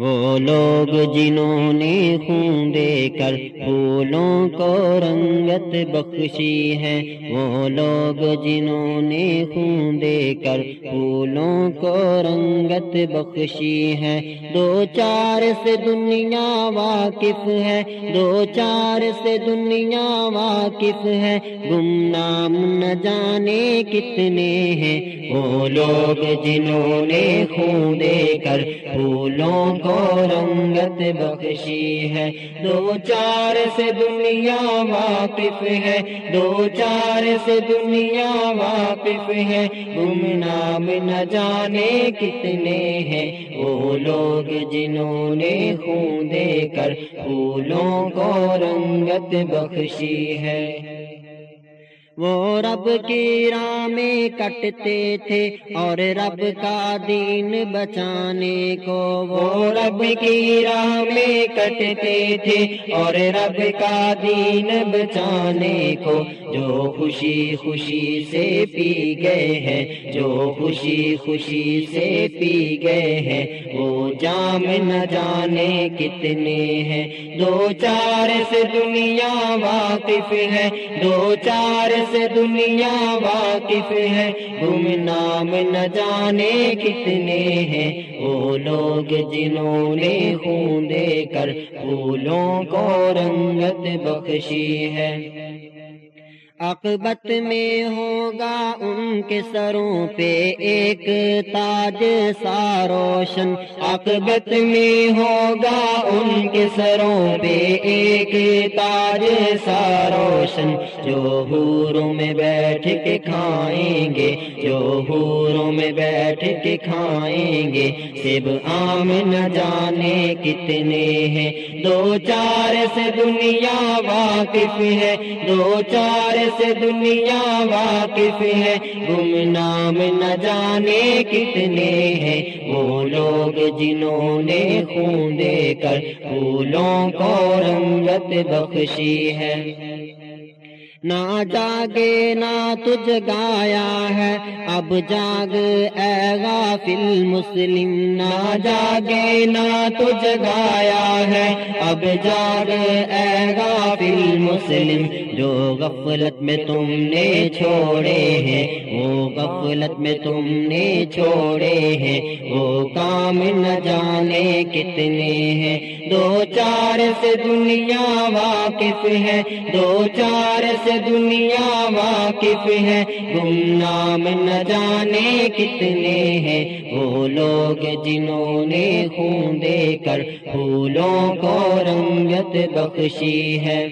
وہ لوگ جنہوں نے خون دے کر پھولوں کو رنگت بخشی ہے، وہ لوگ جنہوں نے خون دے کر پھولوں کو رنگت بخشی ہے۔ دو چار سے دنیا واقف ہے، دو چار سے دنیا واقف ہے۔ گم نام نہ جانے کتنے ہیں، وہ لوگ جنہوں نے خون دے کر پھولوں کو رنگت بخشی ہے۔ دو چار سے دنیا واقف ہے۔ دو چار سے دنیا واقف ہے۔ گم نام نہ جانے کتنے ہیں۔ وہ لوگ جنہوں نے خون دے کر پھولوں کو رنگت بخشی ہے۔ وہ رب کی راہ میں کٹتے تھے اور رب کا دین بچانے کو وہ رب کی راہ میں کٹتے تھے اور رب کا دین بچانے کو جو خوشی خوشی سے پی گئے ہیں، جو خوشی خوشی سے پی گئے ہیں۔ وہ جام نہ جانے کتنے ہیں۔ دو چار سے دنیا واقف ہے۔ دو چار سے دنیا واقف ہے۔ گم نام نہ جانے کتنے ہیں۔ وہ لوگ جنہوں نے خون دے کر پھولوں کو رنگت بخشی ہے۔ عقبت میں ہوگا ان کے سروں پہ ایک تاج سا روشن۔ عقبت میں ہوگا ان کے سروں پہ ایک تاج سا روشن۔ جو حوروں میں بیٹھ کے کھائیں گے، جو حوروں میں بیٹھ کے کھائیں گے۔ سب عام نہ جانے کتنے ہیں۔ دو چار سے دنیا واقف ہے۔ دو چار سے دنیا واقف ہے۔ گم نام نہ جانے کتنے ہیں۔ وہ لوگ جنہوں نے خون دے کر پھولوں کو رنگت بخشی ہے۔ نہ جاگے، نہ تجھ گایا ہے۔ اب جاگ، اے غافل مسلم، نہ جاگے، نہ تجھ گایا ہے۔ اب جاگ، اے غافل مسلم، جو غفلت میں تم نے چھوڑے ہیں، وہ غفلت میں تم نے چھوڑے ہیں۔ وہ کام نہ جانے کتنے ہیں۔ دو چار سے دنیا واقف ہے دو چار سے دنیا واقف ہے گم نام نہ جانے کتنے ہیں۔ وہ لوگ جنہوں نے خون دے کر پھولوں کو رنگت بخشی ہے۔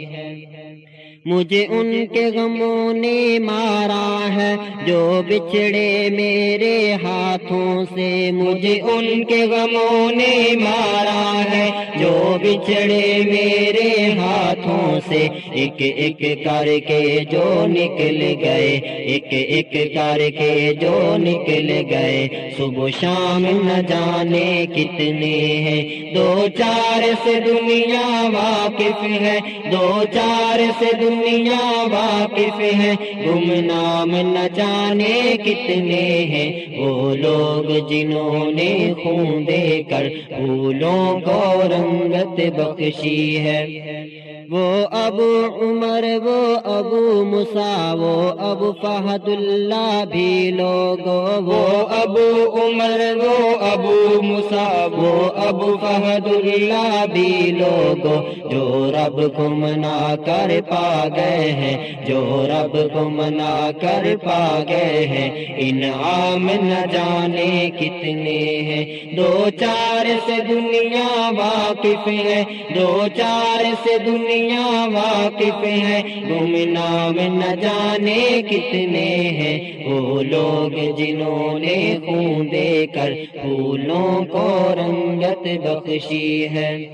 مجھے ان کے غموں نے مارا ہے، جو بچھڑے میرے ہاتھوں سے، مجھے ان کے غموں نے مارا ہے، جو بچھڑے میرے ہاتھوں سے۔ ایک ایک کر کے جو نکل گئے، ایک ایک کر کے جو نکل گئے۔ صبح شام نہ جانے کتنے ہیں۔ دو چار سے دنیا واقف ہے دو چار سے دنیا واقف ہے؟ گم نام نہ جانے کتنے ہیں۔ وہ لوگ جنہوں نے خون دے کر پھولوں کو رنگت بخشی ہے۔ وہ ابو عمر، وہ ابو مسا وہ ابو فہد اللہ بھی لوگ وہ ابو عمر، وہ ابو مسا وہ ابو فہد اللہ بھی لوگ جو رب کو منا کر پا گئے ہیں، جو رب کو منا کر پا گئے ہیں۔ انعام نہ جانے کتنے ہیں۔ دو چار سے دنیا واقف ہے دو چار سے دنیا واقف ہے گم نام نہ جانے کتنے ہیں۔ وہ لوگ جنہوں نے خون دے کر پھولوں کو رنگت بخشی ہے۔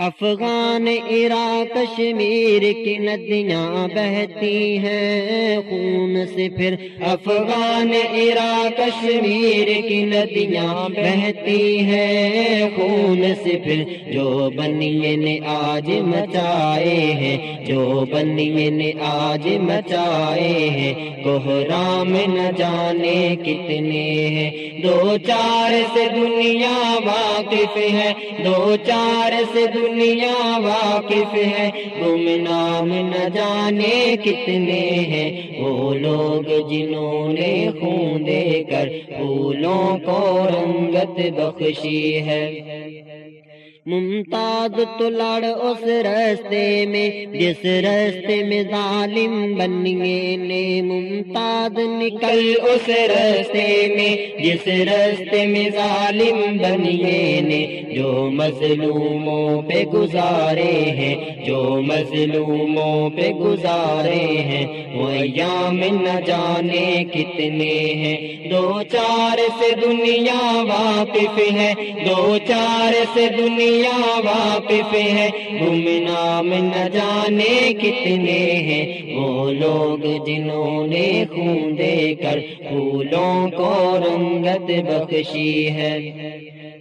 افغان عراق کشمیر کی ندیاں بہتی ہیں، خون سے پھر افغان عراق کشمیر کی ندیاں بہتی ہیں، خون سے پھر جو بنیے نے آج مچائے ہیں، جو بنیے نے آج مچائے ہیں۔ کوہرام نہ جانے کتنے ہیں۔ دو چار سے دنیا واقف ہے، دو چار سے دنیا واقف ہے۔ تم نام نہ جانے کتنے ہیں۔ وہ لوگ جنہوں نے خون دے کر پھولوں کو رنگت بخشی ہے۔ ممتاز تو لڑ اس رستے میں، جس رستے میں ظالم بنیے نے۔ ممتاز نکل اس رستے میں، جس رستے میں ظالم بنیے نے۔ جو مظلوموں پہ گزارے ہیں، جو مظلوموں پہ گزارے ہیں، وہ ایام نہ جانے کتنے ہیں۔ دو چار سے دنیا واقف ہے، دو چار سے دنیا واقف ہے گم نام نہ جانے کتنے ہیں۔ وہ لوگ جنہوں نے خون دے کر پھولوں کو رنگت بخشی ہے۔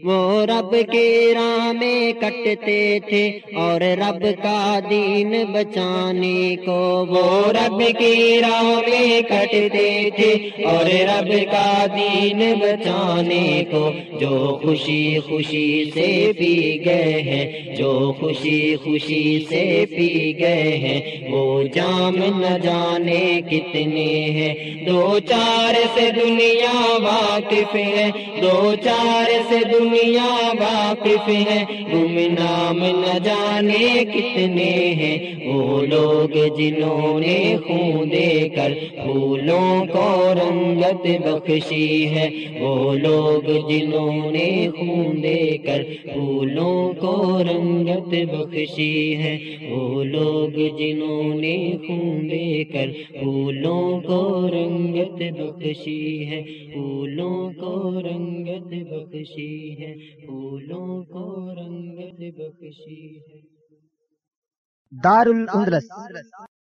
وہ رب کے راہ میں کٹتے تھے اور رب کا دین بچانے کو وہ رب کی راہ میں کٹتے تھے اور رب کا دین بچانے کو جو خوشی خوشی سے پی گئے ہیں، جو خوشی خوشی سے پی گئے ہیں۔ وہ جام نہ جانے کتنے ہیں۔ دو چار سے دنیا واقف ہے۔ دو چار سے دنیا دنیا واقف ہے۔ تم نام نہ جانے کتنے ہیں۔ وہ لوگ جنہوں نے خون دے کر پھولوں کو رنگت بخشی ہے۔ وہ لوگ جنہوں نے خون دے کر پھولوں کو رنگت بخشی ہے۔ وہ لوگ جنہوں نے خون دے کر پھولوں کو رنگت بخشی ہے۔ پھولوں کو رنگت بخشی ہے پھولوں کو رنگت بخشی ہے۔ دار الاندلس